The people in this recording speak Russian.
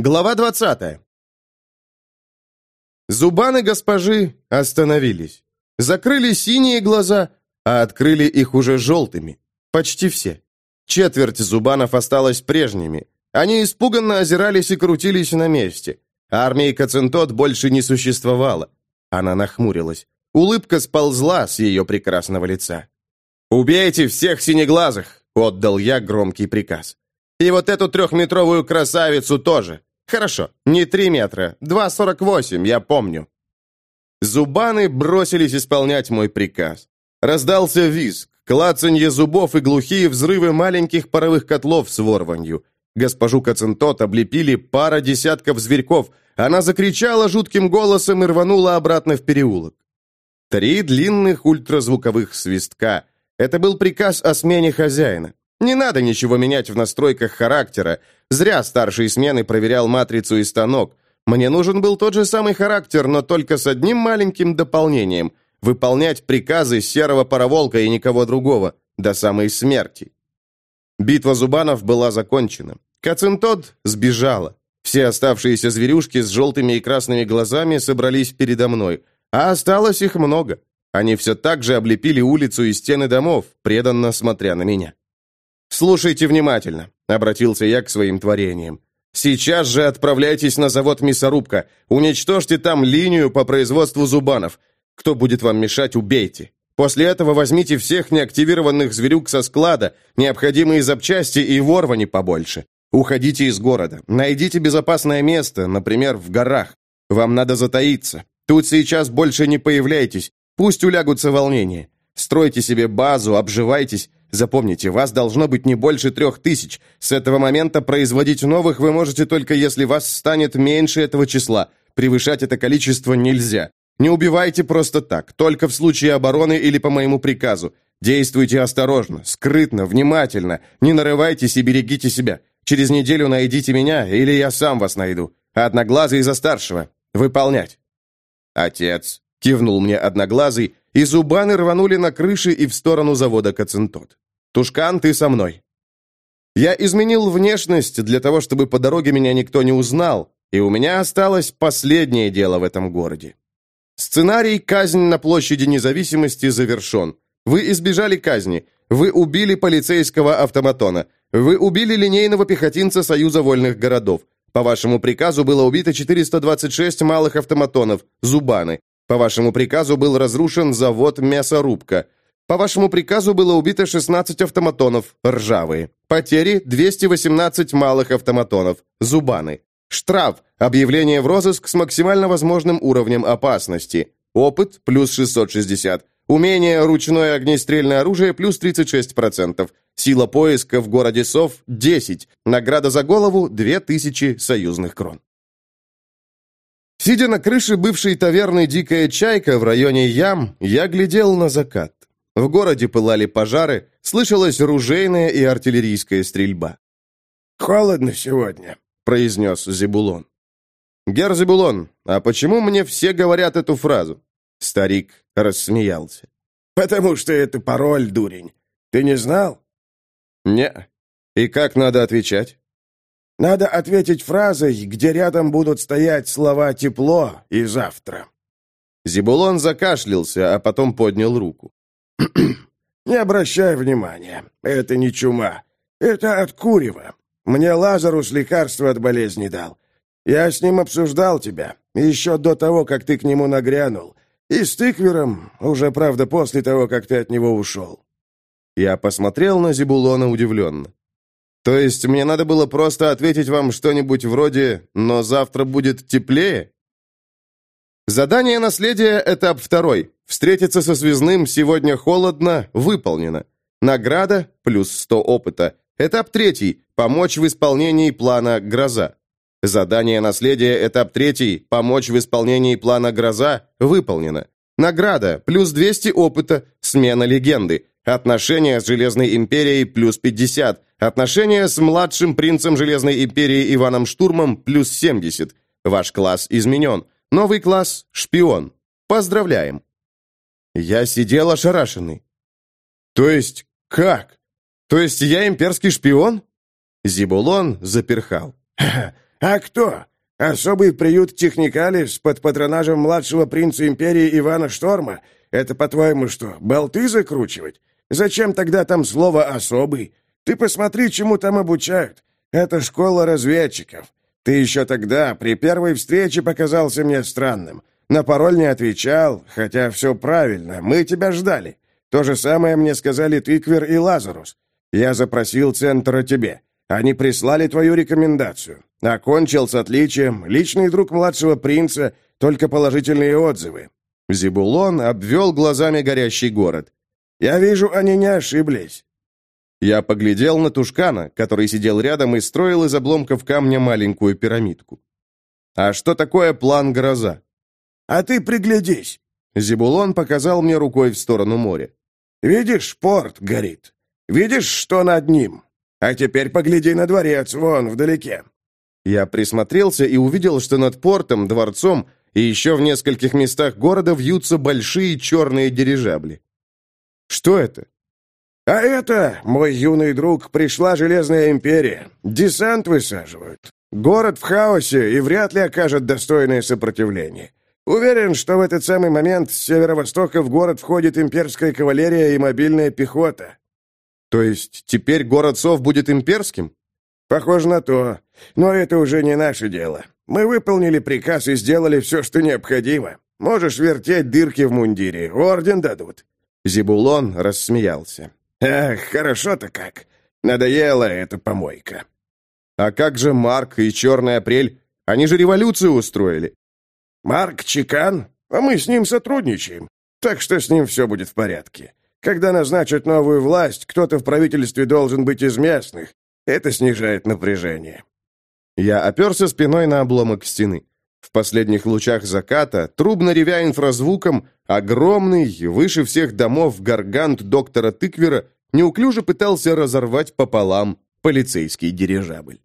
Глава 20. Зубаны госпожи остановились. Закрыли синие глаза, а открыли их уже желтыми. Почти все. Четверть зубанов осталась прежними. Они испуганно озирались и крутились на месте. Армии Кацинтот больше не существовало. Она нахмурилась. Улыбка сползла с ее прекрасного лица. «Убейте всех синеглазых!» — отдал я громкий приказ. «И вот эту трехметровую красавицу тоже!» Хорошо, не три метра, два сорок восемь, я помню. Зубаны бросились исполнять мой приказ. Раздался визг, клацанье зубов и глухие взрывы маленьких паровых котлов с ворванью. Госпожу Кацинтот облепили пара десятков зверьков. Она закричала жутким голосом и рванула обратно в переулок. Три длинных ультразвуковых свистка. Это был приказ о смене хозяина. Не надо ничего менять в настройках характера. Зря старший смены проверял матрицу и станок. Мне нужен был тот же самый характер, но только с одним маленьким дополнением – выполнять приказы серого пароволка и никого другого, до самой смерти. Битва зубанов была закончена. Кацинтод сбежала. Все оставшиеся зверюшки с желтыми и красными глазами собрались передо мной, а осталось их много. Они все так же облепили улицу и стены домов, преданно смотря на меня. «Слушайте внимательно», — обратился я к своим творениям. «Сейчас же отправляйтесь на завод «Мясорубка». Уничтожьте там линию по производству зубанов. Кто будет вам мешать, убейте. После этого возьмите всех неактивированных зверюк со склада, необходимые запчасти и ворвани побольше. Уходите из города. Найдите безопасное место, например, в горах. Вам надо затаиться. Тут сейчас больше не появляйтесь. Пусть улягутся волнения. Стройте себе базу, обживайтесь, Запомните, вас должно быть не больше трех тысяч. С этого момента производить новых вы можете только если вас станет меньше этого числа. Превышать это количество нельзя. Не убивайте просто так, только в случае обороны или по моему приказу. Действуйте осторожно, скрытно, внимательно. Не нарывайтесь и берегите себя. Через неделю найдите меня, или я сам вас найду. Одноглазый за старшего. Выполнять. Отец, кивнул мне одноглазый, и зубаны рванули на крыше и в сторону завода Кацинтот. «Тушкан, ты со мной!» Я изменил внешность для того, чтобы по дороге меня никто не узнал, и у меня осталось последнее дело в этом городе. Сценарий «Казнь на площади независимости» завершен. Вы избежали казни. Вы убили полицейского автоматона. Вы убили линейного пехотинца Союза вольных городов. По вашему приказу было убито 426 малых автоматонов, зубаны. По вашему приказу был разрушен завод «Мясорубка». По вашему приказу было убито 16 автоматонов, ржавые. Потери – 218 малых автоматонов, зубаны. Штраф – объявление в розыск с максимально возможным уровнем опасности. Опыт – плюс 660. Умение ручное огнестрельное оружие – плюс 36%. Сила поиска в городе Сов – 10. Награда за голову – 2000 союзных крон. Сидя на крыше бывшей таверны «Дикая чайка» в районе Ям, я глядел на закат. В городе пылали пожары, слышалась ружейная и артиллерийская стрельба. «Холодно сегодня», — произнес Зебулон. «Гер Зебулон, а почему мне все говорят эту фразу?» Старик рассмеялся. «Потому что это пароль, дурень. Ты не знал?» «Не. И как надо отвечать?» Надо ответить фразой, где рядом будут стоять слова «тепло» и «завтра». Зибулон закашлялся, а потом поднял руку. «Не обращай внимания, это не чума. Это от курева. Мне Лазарус лекарство от болезни дал. Я с ним обсуждал тебя, еще до того, как ты к нему нагрянул. И с тыквером, уже, правда, после того, как ты от него ушел». Я посмотрел на Зибулона удивленно. То есть мне надо было просто ответить вам что-нибудь вроде «но завтра будет теплее»? Задание наследия, этап второй. Встретиться со связным сегодня холодно, выполнено. Награда, плюс 100 опыта. Этап третий. Помочь в исполнении плана «Гроза». Задание наследия, этап третий. Помочь в исполнении плана «Гроза» выполнено. Награда, плюс 200 опыта, смена легенды. Отношения с Железной Империей плюс 50. Отношения с младшим принцем Железной Империи Иваном Штурмом плюс 70. Ваш класс изменен. Новый класс – шпион. Поздравляем. Я сидел ошарашенный. То есть как? То есть я имперский шпион? Зибулон заперхал. А кто? Особый приют Техникалис под патронажем младшего принца империи Ивана Шторма? Это, по-твоему, что, болты закручивать? Зачем тогда там слово «особый»? Ты посмотри, чему там обучают. Это школа разведчиков. Ты еще тогда, при первой встрече, показался мне странным. На пароль не отвечал, хотя все правильно, мы тебя ждали. То же самое мне сказали Тыквер и Лазарус. Я запросил центр о тебе. Они прислали твою рекомендацию. Окончил с отличием, личный друг младшего принца, только положительные отзывы. Зибулон обвел глазами горящий город. «Я вижу, они не ошиблись». Я поглядел на Тушкана, который сидел рядом и строил из обломков камня маленькую пирамидку. «А что такое план гроза?» «А ты приглядись!» Зибулон показал мне рукой в сторону моря. «Видишь, порт горит. Видишь, что над ним? А теперь погляди на дворец, вон, вдалеке». Я присмотрелся и увидел, что над портом, дворцом и еще в нескольких местах города вьются большие черные дирижабли. Что это? А это, мой юный друг, пришла Железная Империя. Десант высаживают. Город в хаосе и вряд ли окажет достойное сопротивление. Уверен, что в этот самый момент с северо-востока в город входит имперская кавалерия и мобильная пехота. То есть теперь город Сов будет имперским? Похоже на то. Но это уже не наше дело. Мы выполнили приказ и сделали все, что необходимо. Можешь вертеть дырки в мундире, орден дадут». Зибулон рассмеялся. «Эх, хорошо-то как. Надоела эта помойка». «А как же Марк и Черный Апрель? Они же революцию устроили». «Марк Чекан? А мы с ним сотрудничаем. Так что с ним все будет в порядке. Когда назначат новую власть, кто-то в правительстве должен быть из местных. Это снижает напряжение. Я оперся спиной на обломок стены. В последних лучах заката, трубно ревя инфразвуком, огромный, выше всех домов гаргант доктора Тыквера неуклюже пытался разорвать пополам полицейский дирижабль.